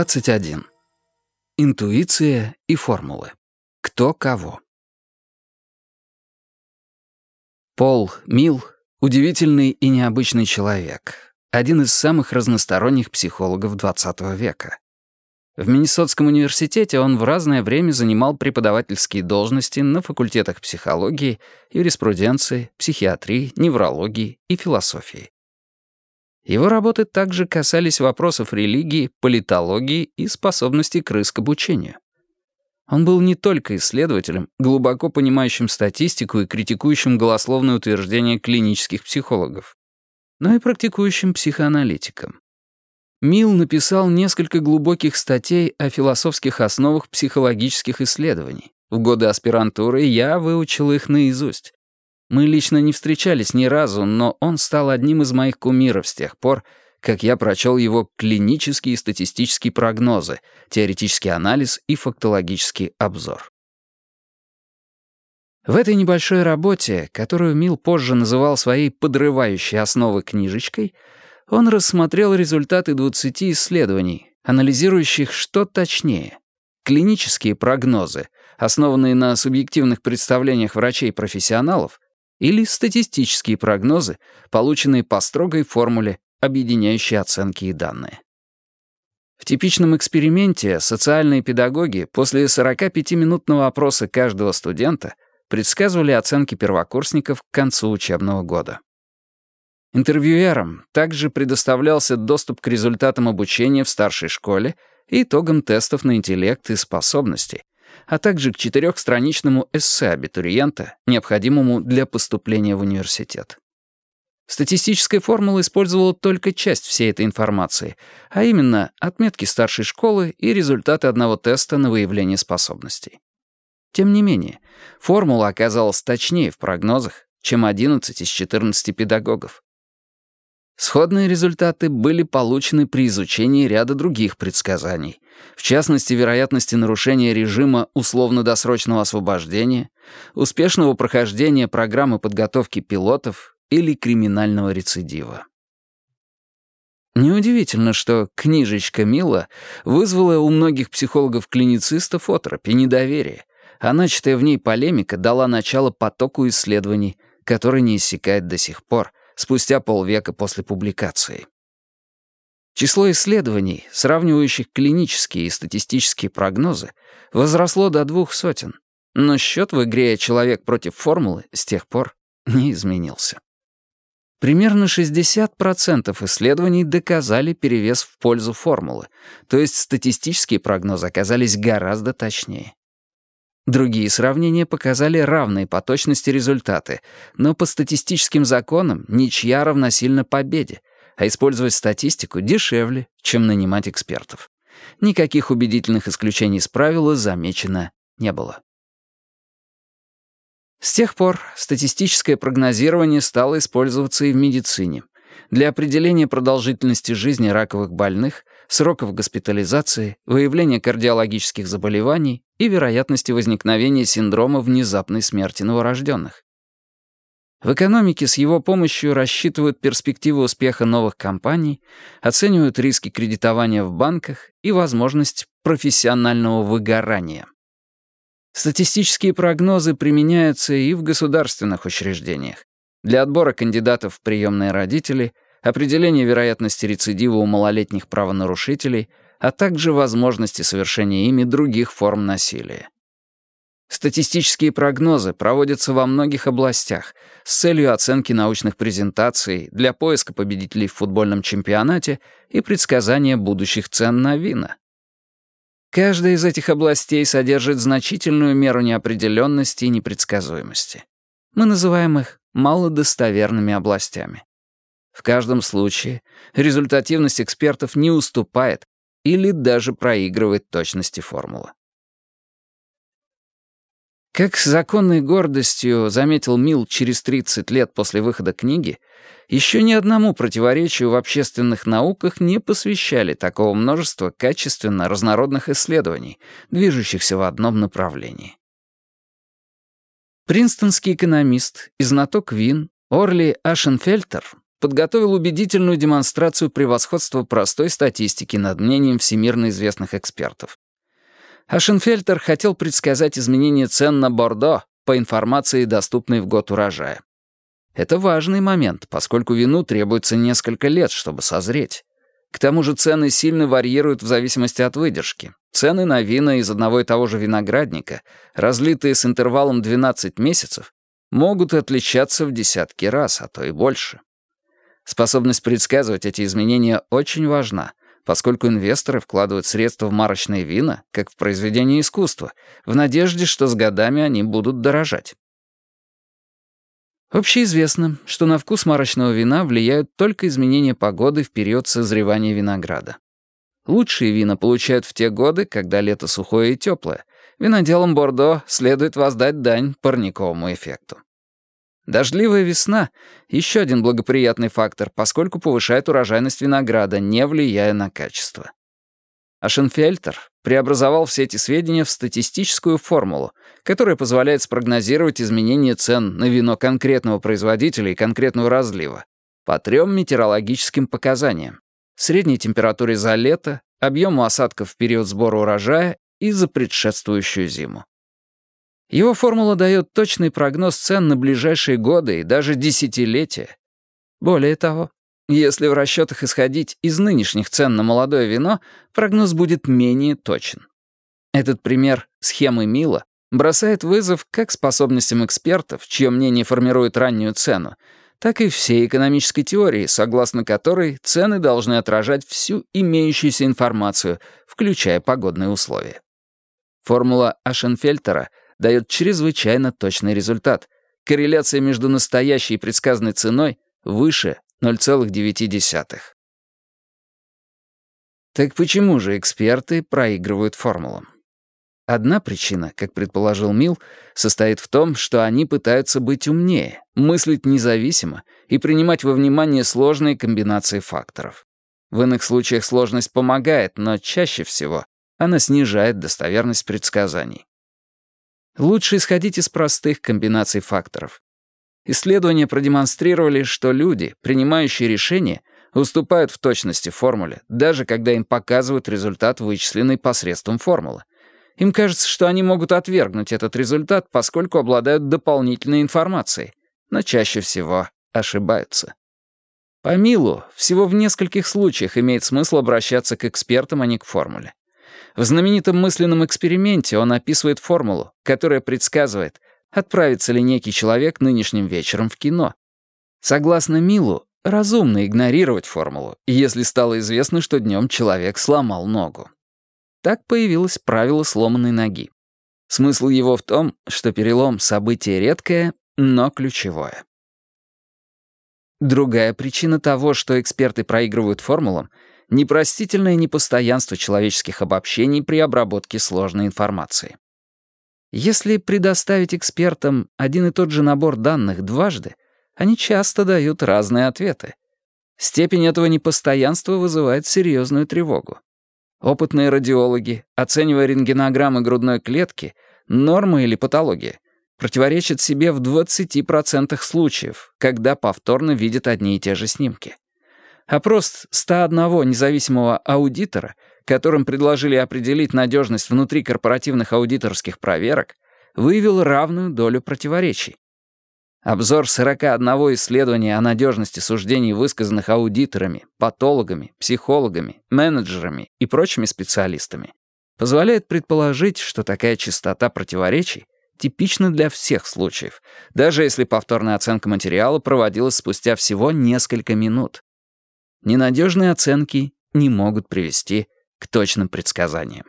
21. Интуиция и формулы. Кто кого. Пол Мил — удивительный и необычный человек, один из самых разносторонних психологов XX века. В Миннесотском университете он в разное время занимал преподавательские должности на факультетах психологии, юриспруденции, психиатрии, неврологии и философии. Его работы также касались вопросов религии, политологии и способности крыс к обучению. Он был не только исследователем, глубоко понимающим статистику и критикующим голословные утверждения клинических психологов, но и практикующим психоаналитиком. Милл написал несколько глубоких статей о философских основах психологических исследований. В годы аспирантуры я выучил их наизусть. Мы лично не встречались ни разу, но он стал одним из моих кумиров с тех пор, как я прочел его клинические и статистические прогнозы, теоретический анализ и фактологический обзор. В этой небольшой работе, которую Мил позже называл своей подрывающей основы книжечкой, он рассмотрел результаты 20 исследований, анализирующих что точнее. Клинические прогнозы, основанные на субъективных представлениях врачей-профессионалов, или статистические прогнозы, полученные по строгой формуле, объединяющей оценки и данные. В типичном эксперименте социальные педагоги после 45-минутного опроса каждого студента предсказывали оценки первокурсников к концу учебного года. Интервьюерам также предоставлялся доступ к результатам обучения в старшей школе и итогам тестов на интеллект и способности, а также к четырехстраничному эссе абитуриента, необходимому для поступления в университет. Статистическая формула использовала только часть всей этой информации, а именно отметки старшей школы и результаты одного теста на выявление способностей. Тем не менее, формула оказалась точнее в прогнозах, чем 11 из 14 педагогов. Сходные результаты были получены при изучении ряда других предсказаний, в частности, вероятности нарушения режима условно-досрочного освобождения, успешного прохождения программы подготовки пилотов или криминального рецидива. Неудивительно, что книжечка Мила вызвала у многих психологов-клиницистов отропь и недоверие, а начатая в ней полемика дала начало потоку исследований, который не иссякает до сих пор — спустя полвека после публикации. Число исследований, сравнивающих клинические и статистические прогнозы, возросло до двух сотен, но счет в игре «Человек против формулы» с тех пор не изменился. Примерно 60% исследований доказали перевес в пользу формулы, то есть статистические прогнозы оказались гораздо точнее. Другие сравнения показали равные по точности результаты, но по статистическим законам ничья равносильно победе, а использовать статистику дешевле, чем нанимать экспертов. Никаких убедительных исключений из правила замечено не было. С тех пор статистическое прогнозирование стало использоваться и в медицине для определения продолжительности жизни раковых больных, сроков госпитализации, выявления кардиологических заболеваний и вероятности возникновения синдрома внезапной смерти новорожденных. В экономике с его помощью рассчитывают перспективы успеха новых компаний, оценивают риски кредитования в банках и возможность профессионального выгорания. Статистические прогнозы применяются и в государственных учреждениях, для отбора кандидатов в приемные родители, определения вероятности рецидива у малолетних правонарушителей, а также возможности совершения ими других форм насилия. Статистические прогнозы проводятся во многих областях с целью оценки научных презентаций, для поиска победителей в футбольном чемпионате и предсказания будущих цен на вина. Каждая из этих областей содержит значительную меру неопределенности и непредсказуемости. Мы называем их малодостоверными областями. В каждом случае результативность экспертов не уступает или даже проигрывает точности формулы. Как с законной гордостью заметил Мил через 30 лет после выхода книги, еще ни одному противоречию в общественных науках не посвящали такого множества качественно разнородных исследований, движущихся в одном направлении. Принстонский экономист и знаток вин Орли Ашенфельтер подготовил убедительную демонстрацию превосходства простой статистики над мнением всемирно известных экспертов. Ашенфельтер хотел предсказать изменение цен на Бордо по информации, доступной в год урожая. Это важный момент, поскольку вину требуется несколько лет, чтобы созреть. К тому же цены сильно варьируют в зависимости от выдержки. Цены на вина из одного и того же виноградника, разлитые с интервалом 12 месяцев, могут отличаться в десятки раз, а то и больше. Способность предсказывать эти изменения очень важна, поскольку инвесторы вкладывают средства в марочные вина, как в произведение искусства, в надежде, что с годами они будут дорожать. Общеизвестно, что на вкус марочного вина влияют только изменения погоды в период созревания винограда. Лучшие вина получают в те годы, когда лето сухое и теплое. Виноделам Бордо следует воздать дань парниковому эффекту. Дождливая весна — еще один благоприятный фактор, поскольку повышает урожайность винограда, не влияя на качество. Ашенфельтер преобразовал все эти сведения в статистическую формулу, которая позволяет спрогнозировать изменения цен на вино конкретного производителя и конкретного разлива по трем метеорологическим показаниям — средней температуре за лето, объему осадков в период сбора урожая и за предшествующую зиму. Его формула дает точный прогноз цен на ближайшие годы и даже десятилетия. Более того, если в расчетах исходить из нынешних цен на молодое вино, прогноз будет менее точен. Этот пример схемы Мила бросает вызов как способностям экспертов, чье мнение формирует раннюю цену, так и всей экономической теории, согласно которой цены должны отражать всю имеющуюся информацию, включая погодные условия. Формула Ашенфельтера дает чрезвычайно точный результат. Корреляция между настоящей и предсказанной ценой выше 0,9. Так почему же эксперты проигрывают формулам? Одна причина, как предположил Мил, состоит в том, что они пытаются быть умнее, мыслить независимо и принимать во внимание сложные комбинации факторов. В иных случаях сложность помогает, но чаще всего она снижает достоверность предсказаний. Лучше исходить из простых комбинаций факторов. Исследования продемонстрировали, что люди, принимающие решения, уступают в точности формуле, даже когда им показывают результат, вычисленный посредством формулы. Им кажется, что они могут отвергнуть этот результат, поскольку обладают дополнительной информацией, но чаще всего ошибаются. По Милу, всего в нескольких случаях имеет смысл обращаться к экспертам, а не к формуле. В знаменитом мысленном эксперименте он описывает формулу, которая предсказывает, отправится ли некий человек нынешним вечером в кино. Согласно Милу, разумно игнорировать формулу, если стало известно, что днем человек сломал ногу. Так появилось правило сломанной ноги. Смысл его в том, что перелом — событие редкое, но ключевое. Другая причина того, что эксперты проигрывают формулам — непростительное непостоянство человеческих обобщений при обработке сложной информации. Если предоставить экспертам один и тот же набор данных дважды, они часто дают разные ответы. Степень этого непостоянства вызывает серьезную тревогу. Опытные радиологи, оценивая рентгенограммы грудной клетки, норма или патология, противоречат себе в 20% случаев, когда повторно видят одни и те же снимки. Опрос 101 независимого аудитора, которым предложили определить надежность внутрикорпоративных аудиторских проверок, выявил равную долю противоречий. Обзор 41 исследования о надежности суждений, высказанных аудиторами, патологами, психологами, менеджерами и прочими специалистами, позволяет предположить, что такая частота противоречий типична для всех случаев, даже если повторная оценка материала проводилась спустя всего несколько минут. Ненадежные оценки не могут привести к точным предсказаниям.